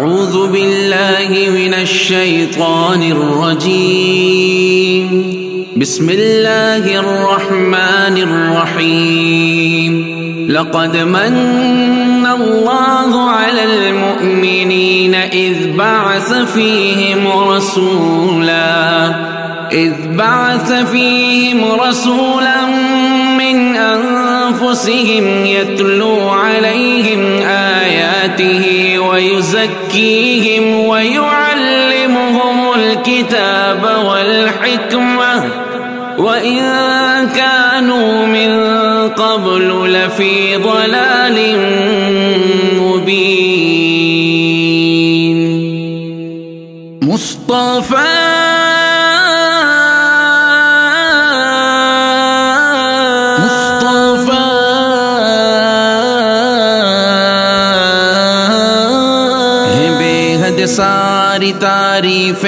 أعوذ بالله من الشيطان الرجيم. بسم الله الرحمن الرحيم. لقد من الله على المؤمنين إذ بعث فيهم رسولا. إذ بعث فيهم رسولا من أنفسهم يتلو عليهم آياته ويزكيهم ويعلمهم الكتاب والحكمة وإن كانوا من قبل لفي ضلال مبين. مصطفى تعریف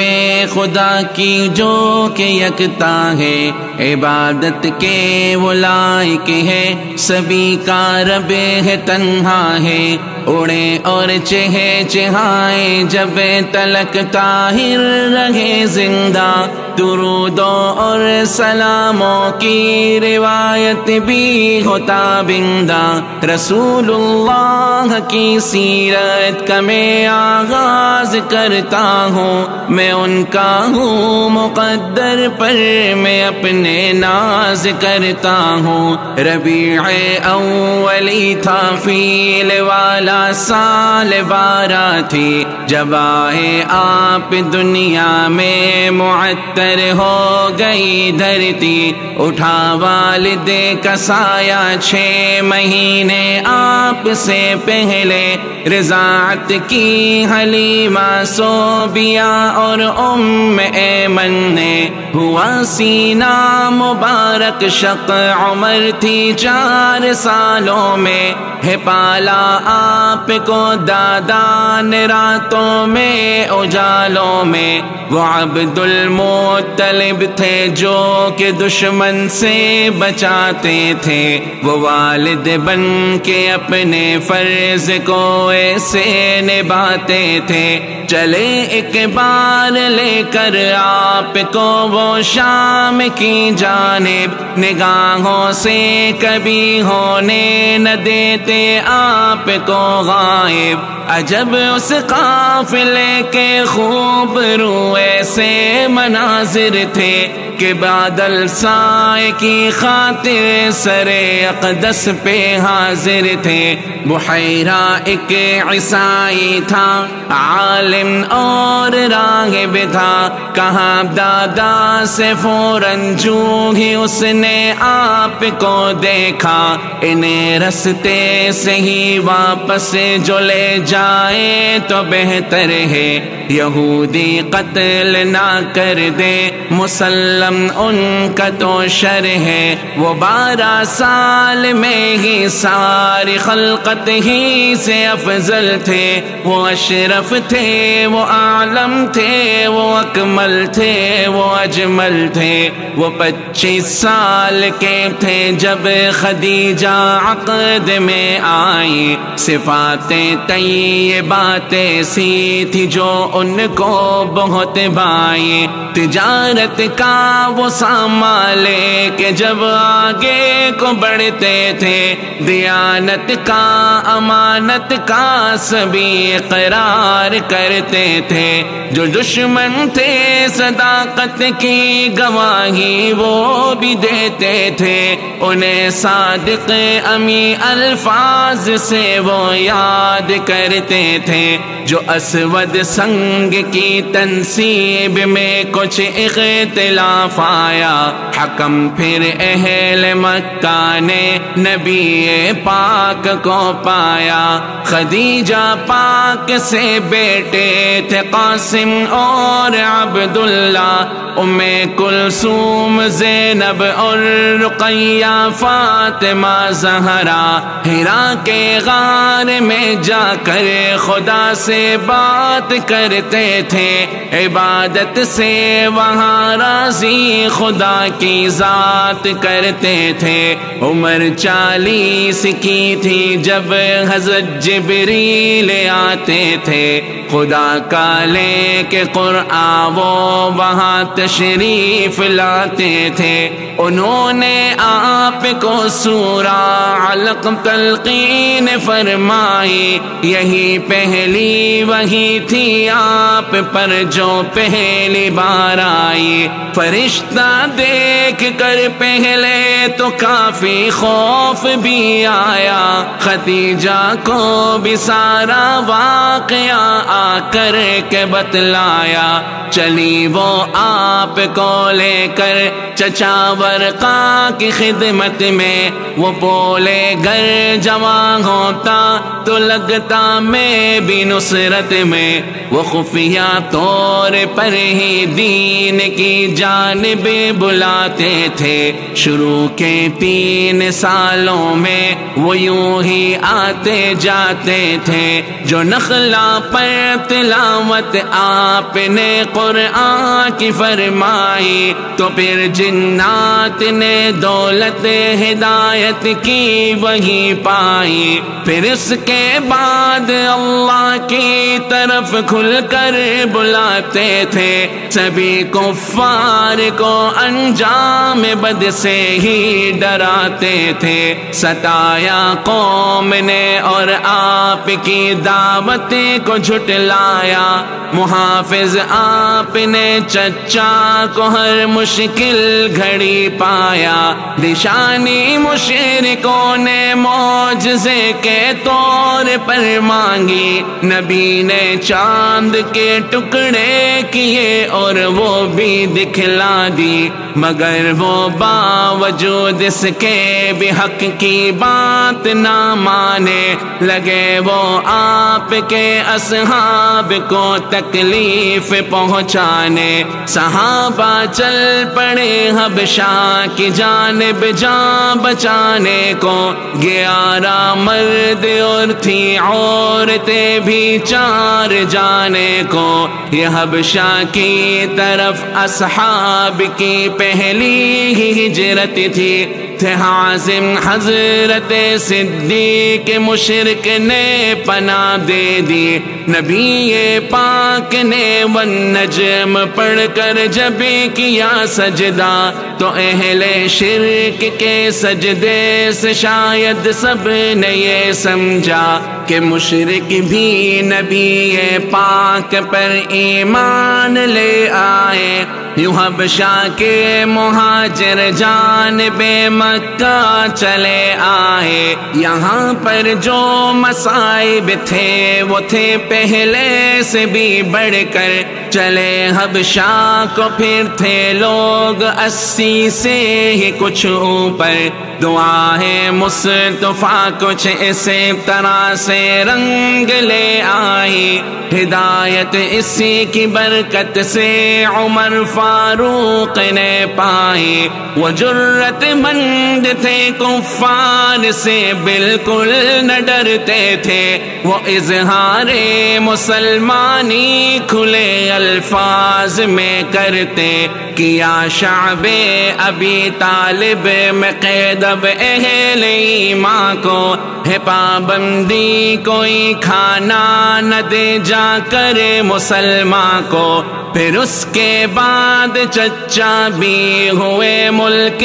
خدا کی جو کہ یکتا ہے۔ عبادت کے وہ لائق ہے۔ سبھی کا رب ہے، تنہا ہے۔ اڑے اور چہے چہائے جب تلک طاہر رہے زندہ درودوں اور سلاموں کی روایت بھی ہوتا بندہ رسول اللہ کی سیرت کا میں آغاز کرتا ہوں میں ان کا ہوں مقدر پر میں اپنے ناز کرتا ہوں ربیع اولی تھا فیل والا سال بارہ تھی۔ جب آئے آپ دنیا میں معطر ہو گئی دھرتی، اٹھا والد کا سایہ چھ مہینے آپ سے پہلے۔ رضاعت کی حلیمہ صوبیا اور ام ایمن نے۔ ہوا سینہ مبارک شق عمر تھی چار سالوں میں۔ ہے پالا آپ کو دادا راتوں میں، اجالوں میں۔ وہ عبد المطلب تھے جو کہ دشمن سے بچاتے تھے۔ وہ والد بن کے اپنے فرض کو ایسے نبھاتے تھے۔ چلے ایک بار لے کر آپ کو وہ شام کی جانب۔ نگاہوں سے کبھی ہونے نہ دیتے آپ کو غائب۔ عجب اس قافلے کے خوب روئے سے مناظر تھے۔ کہ بادل سائے کی خاطر سر اقدس پہ حاضر تھے۔ بحیرہ ایک عیسائی تھا، عالم اور راغب تھا۔ کہاں دادا سے فوراً جو ہی اس نے آپ کو دیکھا۔ انہیں رستے سے ہی واپس جو لے جائے تو بہتر ہے۔ یہودی قتل نہ کر دے مسلم ان کا تو شر ہے۔ وہ بارہ سال میں ہی ساری خلقت ہی سے افضل تھے۔ وہ اشرف تھے، وہ عالم تھے، وہ اکمل تھے، وہ اجمل تھے۔ وہ پچیس سال کے تھے جب خدیجہ عقد میں آئی۔ صفاتیں تئی باتیں سی تھی جو ان کو بہت بھائی۔ تجارت کا وہ سامان لے کے جب آگے کو بڑھتے تھے، دیانت کا، امانت کا سبھی قرار کرتے تھے۔ جو دشمن تھے، صداقت کی گواہی وہ بھی دیتے تھے۔ انہیں صادق امی الفاظ سے وہ یاد کرتے تھے۔ جو اسود سنگ کی تنصیب میں کچھ اختلاف آیا حکم پھر اہل مکہ نے نبی پاک کو پایا۔ خدیجہ پاک سے بیٹے تھے قاسم اور عبداللہ۔ ام کلثوم، زینب اور رقیہ، فاطمہ، زہرا۔ ہیرا کے غار میں جا کر خدا سے بات کرتے تھے۔ عبادت سے وہاں راضی خدا کی ذات کرتے تھے۔ عمر چالیس کی تھی جب حضرت جبریل آتے تھے۔ خدا کا لے کے قرآن وہ وہاں تشریف لاتے تھے۔ انہوں نے آپ کو سورا علق تلقین فرمائی۔ یہی پہلی وہی تھی آپ پر جو پہلی بار آئی۔ فرشتہ دیکھ کر پہلے تو کافی خوف بھی آیا۔ ختیجہ کو بھی سارا واقعہ کر کے بتلایا۔ چلی وہ آپ کو لے کر چچا ورقا کی خدمت میں۔ وہ بولے گر جوان ہوتا تو لگتا میں بھی نصرت میں۔ وہ خفیہ طور پر ہی دین کی جانب بلاتے تھے۔ شروع کے تین سالوں میں وہ یوں ہی آتے جاتے تھے۔ جو نخلا پر تلاوت آپ نے قرآن کی فرمائی تو پھر جنات نے دولت ہدایت کی وہی پائی پھر اس کے بعد اللہ کی طرف کھل کر بلاتے تھے سبھی کفار کو انجام بد سے ہی ڈراتے تھے ستایا قوم نے اور آپ کی دعوت کو جھٹ جھٹلایا محافظ آپ نے چچا کو ہر مشکل گھڑی پایا۔ دشانی مشرکوں نے موجزے کے طور پر مانگی۔ نبی نے چاند کے ٹکڑے کیے اور وہ بھی دکھلا دی۔ مگر وہ باوجود اس کے بھی حق کی بات نہ مانے۔ لگے وہ آپ کے اصحاب کو تکلیف پہنچانے، صحابہ چل پڑے حبشہ کی جانب جان بچانے کو، گیارہ مرد اور تھی عورتیں بھی چار جانے کو۔ یہ حبشہ کی طرف اصحاب کی پہلی ہی ہجرت تھی۔ تھے حازم حضرت صدیق مشرق نے پناہ دے دی۔ نبی پاک نے ون نجم پڑھ کر جب کیا سجدہ، تو اہل شرک کے سجدے سے شاید سب نے یہ سمجھا کہ مشرق بھی نبی پاک پر ایمان لے آئے۔ یوں حبشہ کے مہاجر جان بے مکہ چلے آئے۔ یہاں پر جو مصائب تھے، وہ تھے پہلے سے بھی بڑھ کر۔ چلے حبشہ کو پھر تھے لوگ اسی سے ہی کچھ اوپر۔ دعا ہے مصطفیٰ کچھ اسی طرح سے رنگ لے آئی ہدایت اسی کی برکت سے عمر فاروق نے پائی۔ وہ جرت مند تھے، کفار سے بالکل نہ ڈرتے تھے۔ وہ اظہار مسلمانی کھلے الفاظ میں کرتے۔ کیا شعب ابھی طالب میں قید اہل ایمان کو؟ ہے پابندی، کوئی کھانا نہ دے جا کرے مسلمان کو پھر اس کے بعد چچا بھی ہوئے ملک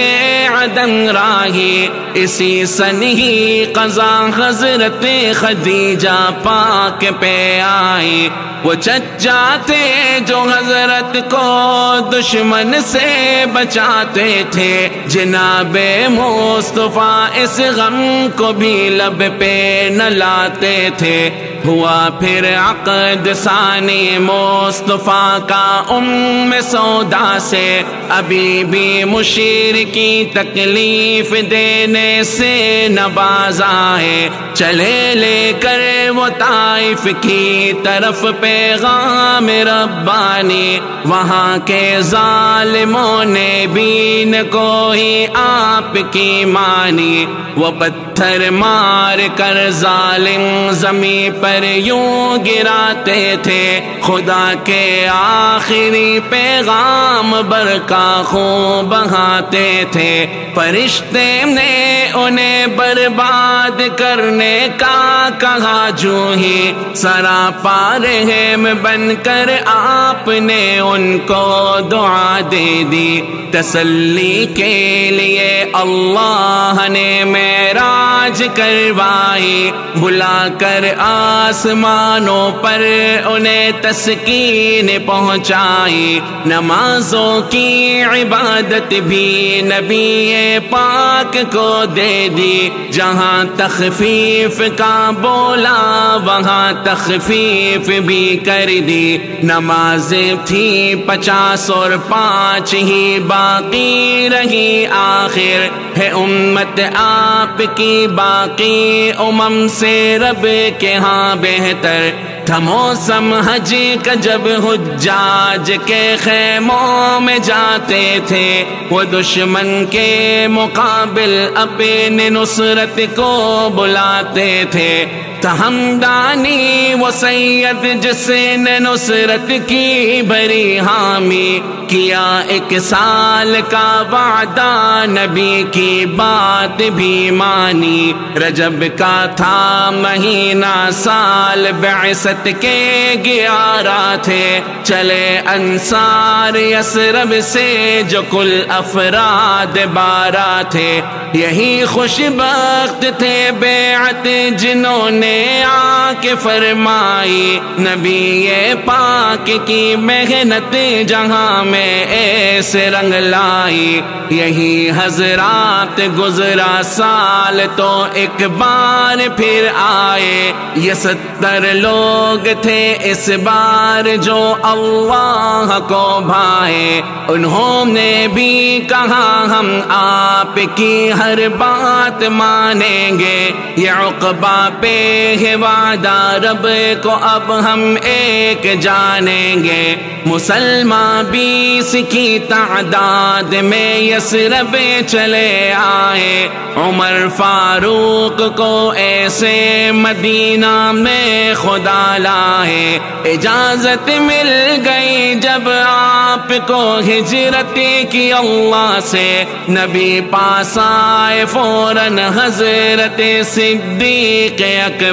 عدم راہی، اسی سن ہی قضا حضرت خدیجہ پاک پہ آئی۔ وہ چچا تھے جو حضرت کو دشمن سے بچاتے تھے۔ جناب مصطفیٰ اس غم کو بھی لب پہ نہ لاتے تھے۔ ہوا پھر عقد ثانی مصطفیٰ کا ام سودا سے ابھی بھی مشیر کی تکلیف دینے سے نباز آئے چلے لے کر وہ طائف کی طرف پیغام ربانی، وہاں کے ظالموں نے بین کو ہی آپ کی مانی۔ وہ پتھر مار کر ظالم زمین پر یوں گراتے تھے، خدا کے آپ آخری پیغام برکا خون بہاتے تھے۔ فرشتے نے انہیں برباد کرنے کا کہا، جو ہی سرا پارہم بن کر آپ نے ان کو دعا دے دی۔ تسلی کے لیے اللہ نے میراج کروائی۔ بلا کر آسمانوں پر انہیں تسکین پہنچ پہنچائی۔ نمازوں کی عبادت بھی نبی پاک کو دے دی۔ جہاں تخفیف کا بولا، وہاں تخفیف بھی کر دی۔ نماز تھی پچاس اور پانچ ہی باقی رہی۔ آخر ہے امت آپ کی باقی۔ امم سے رب کے ہاں بہتر۔ تھا موسم حج کا جب حجاج کے خیموں میں جاتے تھے، وہ دشمن کے مقابل اپنے نصرت کو بلاتے تھے۔ تہمدانی وہ سید جس نے نصرت کی بری حامی کیا ایک سال کا وعدہ نبی کی بات بھی مانی رجب کا تھا مہینہ سال بعثت کے گیارہ تھے چلے انصار یسرب سے جو کل افراد بارہ تھے یہی خوش بخت تھے بیعت جنہوں نے آ کے فرمائی، نبی پاک کی محنت جہاں میں ایسے رنگ لائی۔ یہی حضرات گزرا سال تو ایک بار پھر آئے۔ یہ ستر لوگ تھے اس بار جو اللہ کو بھائے۔ انہوں نے بھی کہا، ہم آپ کی ہر بات مانیں گے۔ یہ عقبہ پہ ہے وعدہ رب کو اب ہم ایک جانیں گے۔ مسلمان بیس کی تعداد میں یسرب چلے آئے۔ عمر فاروق کو ایسے مدینہ میں خدا لائے۔ اجازت مل گئی جب آپ کو ہجرت کی اللہ سے۔ نبی پاس آئے فوراً حضرت صدیق اکبر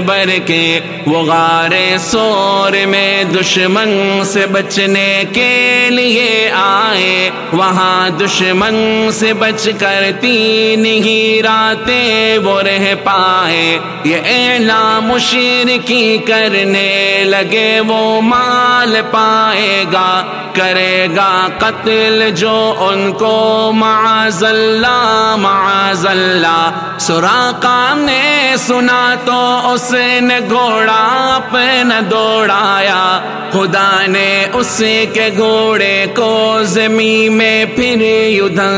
کے وہ غار سور میں دشمن سے بچنے کے لیے آئے۔ وہاں دشمن سے بچ کر تین ہی راتیں وہ رہ پائے۔ یہ اعلان مشرکی کرنے لگے وہ مال پائے گا۔ کرے گا قتل جو ان کو معاذ اللہ معاذ اللہ۔ سراقا نے سنا تو اس اس نے گھوڑا اپنا دوڑایا۔ خدا نے اس کے گھوڑے کو زمین میں پھر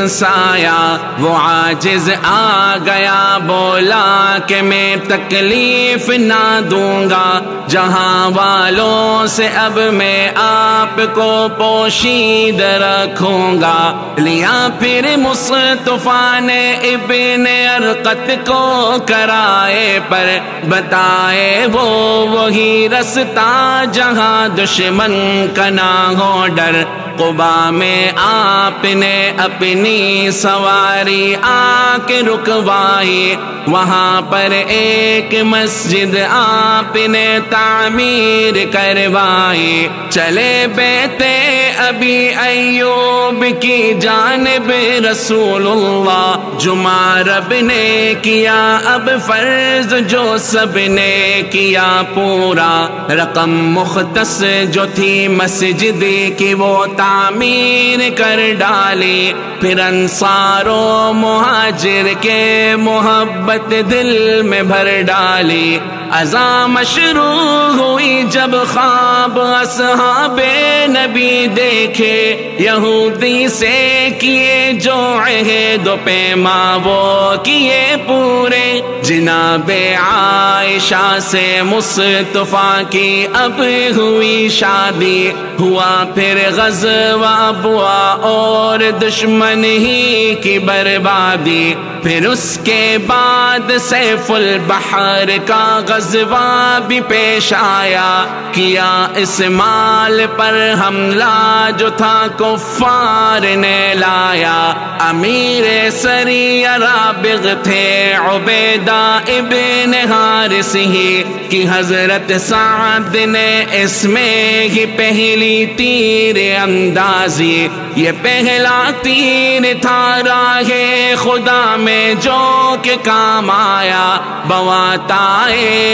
سایا وہ عاجز آ گیا، بولا کہ میں تکلیف نہ دوں گا۔ جہاں والوں سے اب میں آپ کو پوشید رکھوں گا۔ لیا پھر مصطفیٰ نے ابن ارقت کو کرائے پر۔ بتا بتائے وہ وہی رستا جہاں دشمن کا نہ ہو ڈر۔ قبا میں آپ نے اپنی سواری آ کے رکوائی۔ وہاں پر ایک مسجد آپ نے تعمیر کروائی۔ چلے بیتے ابھی ایوب کی جانب رسول اللہ۔ جمعہ رب نے کیا اب فرض جو سب نے کیا پورا رقم مختص جو تھی مسجد کی وہ تعمیر کر ڈالی پھر انصاروں، مہاجر کے محبت دل میں بھر ڈالی ازام شروع ہوئی جب خواب اصحاب نبی دیکھے، یہودی سے کیے جو عہد و پیما وہ کیے پورے۔ جناب عائشہ سے مصطفیٰ کی اب ہوئی شادی۔ ہوا پھر غزوہ بوا اور دشمن ہی کی بربادی۔ پھر اس کے بعد سیف البحر کا غزوہ بھی پیش آیا۔ کیا اس مال پر حملہ جو تھا کفار نے لایا۔ امیر سری رابغ تھے، عبیدہ ابن حارس ہی کی حضرت سعد نے اس میں ہی پہلی تیر اندازی۔ یہ پہلا تیر تھا راہ خدا میں جو کہ کام آیا۔ بواتا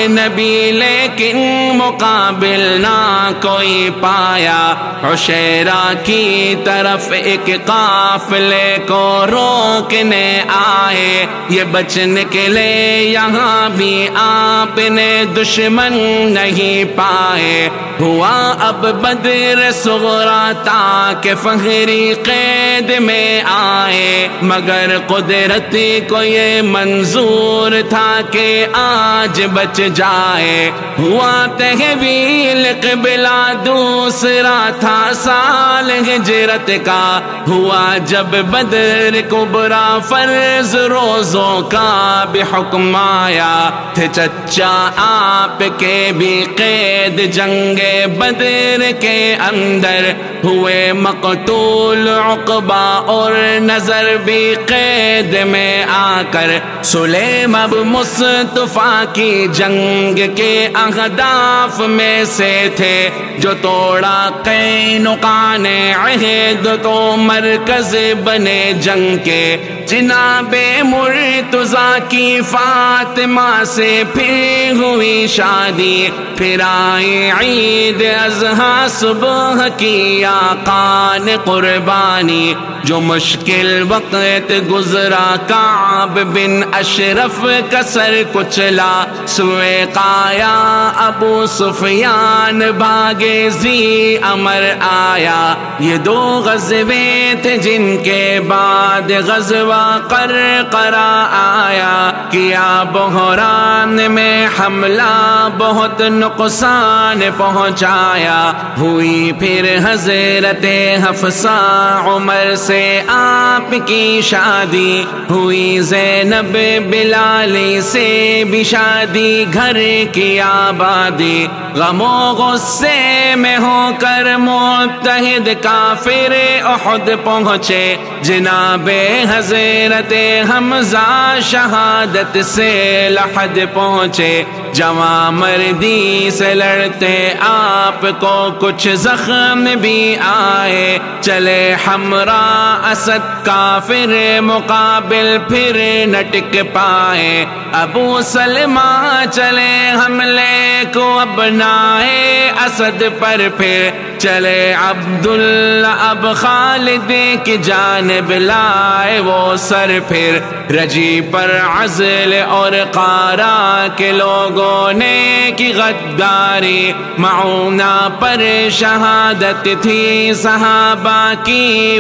نبی لیکن مقابل نہ کوئی پایا۔ عشیرہ کی طرف ایک قافلے کو روکنے آئے۔ یہ بچ نکلے یہاں بھی آپ نے دشمن نہیں پائے۔ ہوا اب بدر سغرا تاکہ فہری قید میں آئے۔ مگر قدرت کو یہ منظور تھا کہ آج بچ جائے ہوا تحویل قبلہ، دوسرا تھا سال ہجرت کا۔ ہوا جب بدر، کبرا فرض، روزوں کا بھی حکم آیا۔ تھے چچا آپ کے بھی قید، جنگ بدر کے اندر۔ ہوئے مقتول عقبہ اور نظر بھی قید میں آ کر۔ سلیم اب مصطفیٰ کی جنگ کے اہداف میں سے تھے، جو توڑا قینقان عہد کو مرکز بنے جنگ کے۔ جناب مرتضا کی فاطمہ سے پھر ہوئی شادی، پھر آئی عید ازہا صبح کی آقا نے قربانی۔ جو مشکل وقت گزرا کعب بن اشرف کا سر کچلا، سوئے قایا ابو سفیان بھاگے زی امر آیا۔ یہ دو غزوے تھے جن کے بعد غزوہ کر کرا آیا۔ کیا بحران میں حملہ بہت نقصان پہنچایا۔ ہوئی پھر حضرت حفصہ عمر سے آپ کی شادی ہوئی زینب بلالی سے بھی شادی گھر کی آبادی غم و غصے میں ہو کر متحد کافر احد پہنچے جناب حضرت حمزہ شہادت سے لحد پہنچے جوان مردی سے لڑتے آپ کو کچھ زخم بھی آئے چلے ہمرا اسد کافر مقابل پھر نٹک پائے۔ ابو سلمہ چلے حملے کو اپنائے اسد پر پھر چلے عبداللہ اب خالد کی جانب لائے۔ وہ سر پھر رجی پر عزل اور قارا کے لوگوں نے کی غداری۔ معونہ پر شہادت تھی صحابہ کی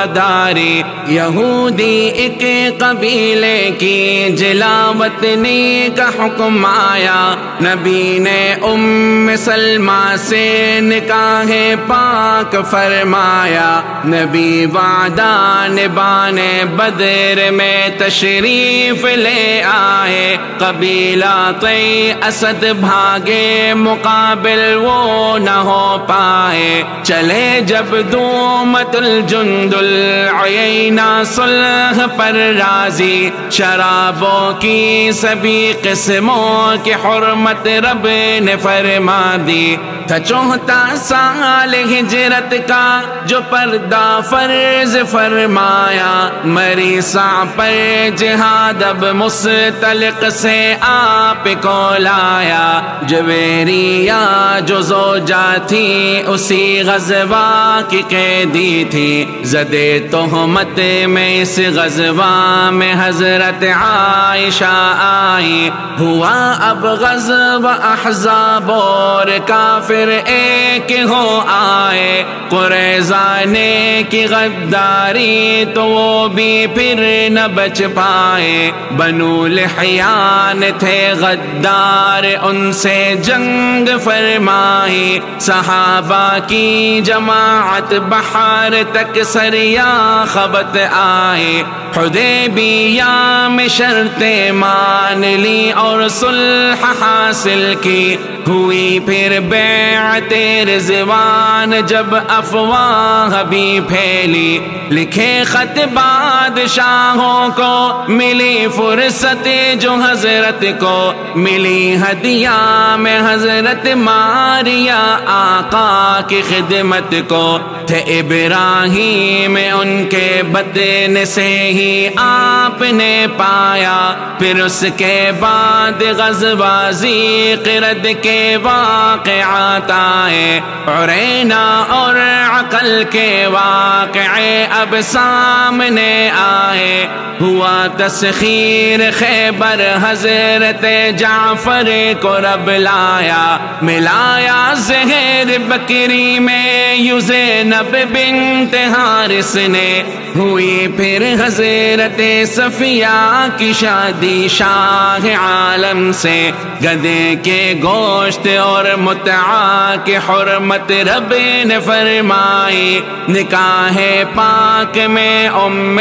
وفاداری یہودی ایک قبیلے کی جلاوطنی کا حکم آیا نبی نے ام سلمہ سے نکاح پاک فرمایا نبی وعدہ نبانے بدر میں تشریف لے آئے قبیلہ تی اسد بھاگے مقابل وہ نہ ہو پائے چلے جب دومت الجند العینہ صلح پر راضی، شرابوں کی سبھی قسموں کی حرمت رب نے فرما دی۔ تھا چوہتا سال ہجرت کا جو پردہ فرض فرمایا۔ مری سا پر جہاد اب مستلق سے آپ کو لایا۔ جویریا جو زوجہ تھی اسی غزوہ کی قیدی تھی زدے تہمت میں اس غزوہ میں حضرت عائشہ آئی۔ ہوا اب غزب احزاب اور کافر ایک ہو آئے۔ قریضانے کی غداری تو وہ بھی پھر نہ بچ پائے۔ بنو لحیان تھے غدار، ان سے جنگ فرمائی۔ صحابہ کی جماعت بہار تک سری سریا خبت آئے۔ حدیبیہ میں شرطیں مان لی اور صلح حاصل کی۔ ہوئی پھر بیعت رضوان جب افواہ بھی پھیلی لکھے خط بادشاہوں کو ملی فرصت جو حضرت کو ملی ہدیہ میں حضرت ماریا آقا کی خدمت کو تھے ابراہیم ان کے بدن سے ہی آپ نے پایا پھر اس کے بعد غزبازی قرد کے واقعات آئے، عرینا اور عقل کے واقعے اب سامنے آئے۔ ہوا تسخیر خیبر حضرت جعفر کو رب لایا، ملایا زہر بکری میں یوزے نب بنت حارس نے۔ ہوئی پھر حضرت صفیہ کی شادی شاہ عالم سے، گدے کے گوشت اور متعا کے حرمت رب نے فرمائی۔ نکاح پاک میں ام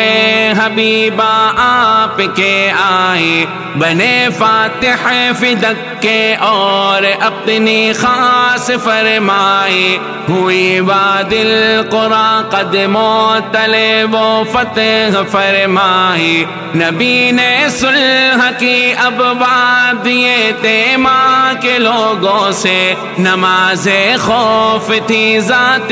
حبیبہ آپ کے آئے۔ بنے فاتح فدک کے اور اپنی خاص فرمائی۔ ہوئی وادل قرآن قدموں تلے وہ فتح فرمائی۔ نبی نے صلح کی اب دیے تھے ماں کے لوگوں سے نماز خوف تھی ذات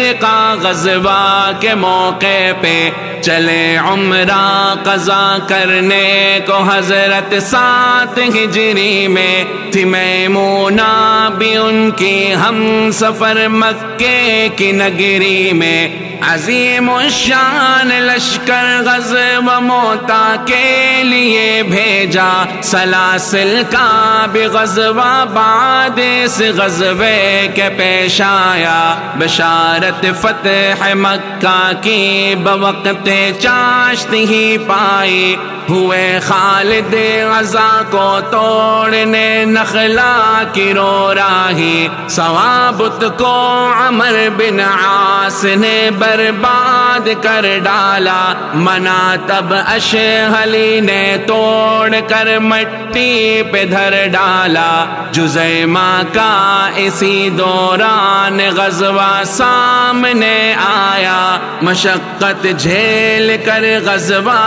رقا غزبہ کے موقع پہ چلے عمرہ قضا کرنے کو حضرت سات ہجری میں تھی میمونہ بھی ان کی ہم سفر مکے کی نگری میں عظیم الشان لشکر غزب موتا کے لیے بھیجا سلاسل کا بھی غزوہ بعد حادث غزوے کے پیش آیا۔ بشارت فتح مکہ کی بوقت چاشت ہی پائی۔ ہوئے خالد غزا کو توڑنے نخلا کی رو راہی۔ سوابت کو عمر بن عاص نے برباد کر ڈالا۔ منا تب اشہلی نے توڑ کر مٹی پہ دھر ڈالا۔ جزیمہ کا اسی دوران غزوہ سامنے آیا۔ مشقت جھیل کر غزوہ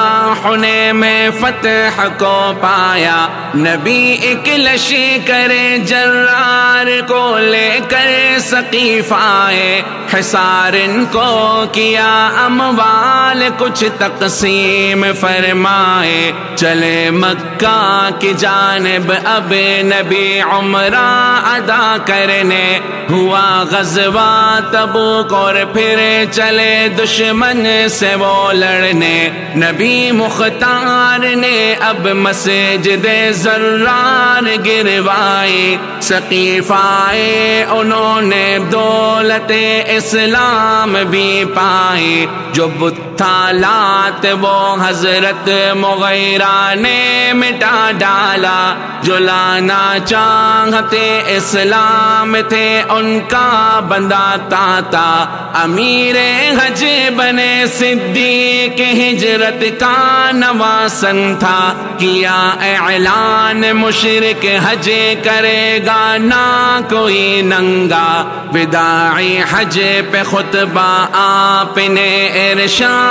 ہونے میں فتح کو پایا۔ نبی ایک لشی کرے جرار کو لے کر سقیف آئے حسار ان کو کیا اموال کچھ تقسیم فرمائے۔ چلے مکہ کی جانب اب نبی عمرہ ادا کرنے۔ ہوا غزوہ تبوک اور پھر چلے دشمن سے وہ لڑنے۔ نبی مختار نے اب مسجد زرار گروائی سقیف آئے انہوں نے دولت اسلام بھی پائی جو بتالات وہ حضرت مغیرہ نے مٹا ڈالا جو لانا چاہتے اسلام تھے ان کا بندہ تاتا امیر حج بنے صدیق ہجرت کا نواس پسند تھا کیا اعلان مشرق حج کرے گا نہ کوئی ننگا بداعی حج پہ خطبہ آپ نے ارشاد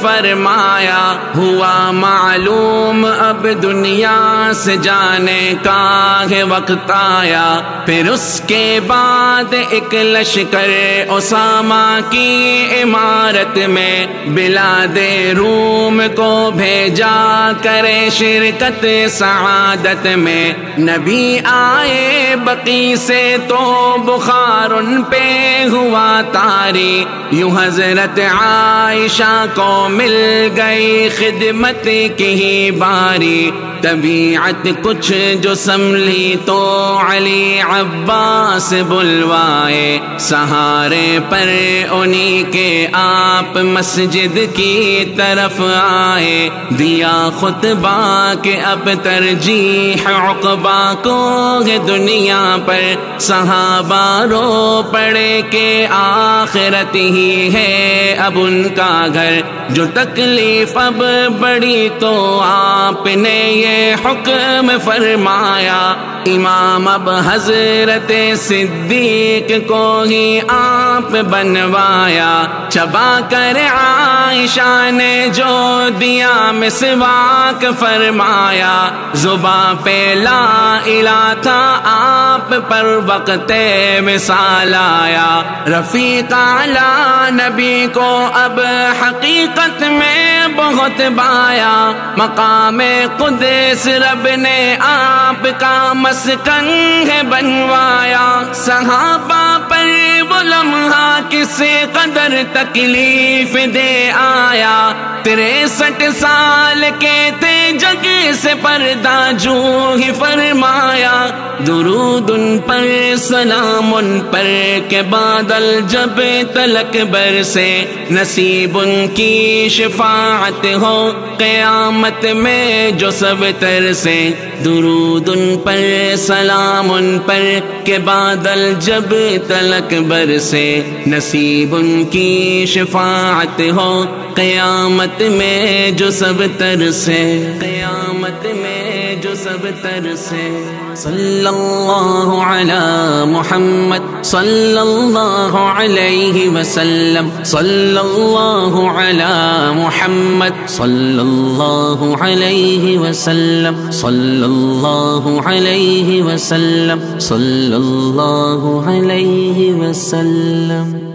فرمایا، ہوا معلوم اب دنیا سے جانے کا ہے وقت آیا۔ پھر اس کے بعد ایک لشکر اسامہ کی عمارت میں بلاد روم کو بھیجا۔ کرے شرکت سعادت میں۔ نبی آئے بقی سے تو بخار ان پہ ہوا تاری۔ یوں حضرت عائشہ کو مل گئی خدمت کی باری۔ طبیعت کچھ جو سملی تو علی عباس بلوائے۔ سہارے پر انہی کے آپ مسجد کی طرف آئے۔ دیا خطبہ کے اب ترجیح عقبہ کو دنیا پر۔ صحابہ رو پڑے کے آخرت ہی ہے اب ان کا گھر۔ جو تکلیف اب بڑی تو آپ نے یہ حکم فرمایا۔ امام اب حضرت صدیق کو ہی آپ بنوایا۔ چبا کر عائشہ نے جو دیا مسواک فرمایا۔ زباں پہ لا الہ تھا آپ پر وقت مثال آیا۔ رفیق اعلی نبی کو اب حقیقت میں بہت بایا۔ مقام قدس رب نے آپ کا مسکن ہے بنوایا۔ صحابہ پر لمحہ ہاں کسے قدر تکلیف دے آیا۔ تریسٹھ سال کے تھے جگ سے پردہ جو ہی فرمایا۔ درود ان پر، سلام ان پر کے بادل جب تلک بر سے نصیب ان کی شفاعت ہو۔ قیامت میں جو سب تر سے درود ان پر، سلام ان پر کے بادل جب تلک بر سے نصیب ان کی شفاعت ہو۔ قیامت میں جو سب تر سے قیامت میں جو سب تر سے صلی اللہ علی محمد صلی اللہ علیہ وسلم. صلی اللہ علی محمد صلی اللہ علیہ وسلم. صلی اللہ علیہ وسلم. صلی اللہ علیہ وسلم.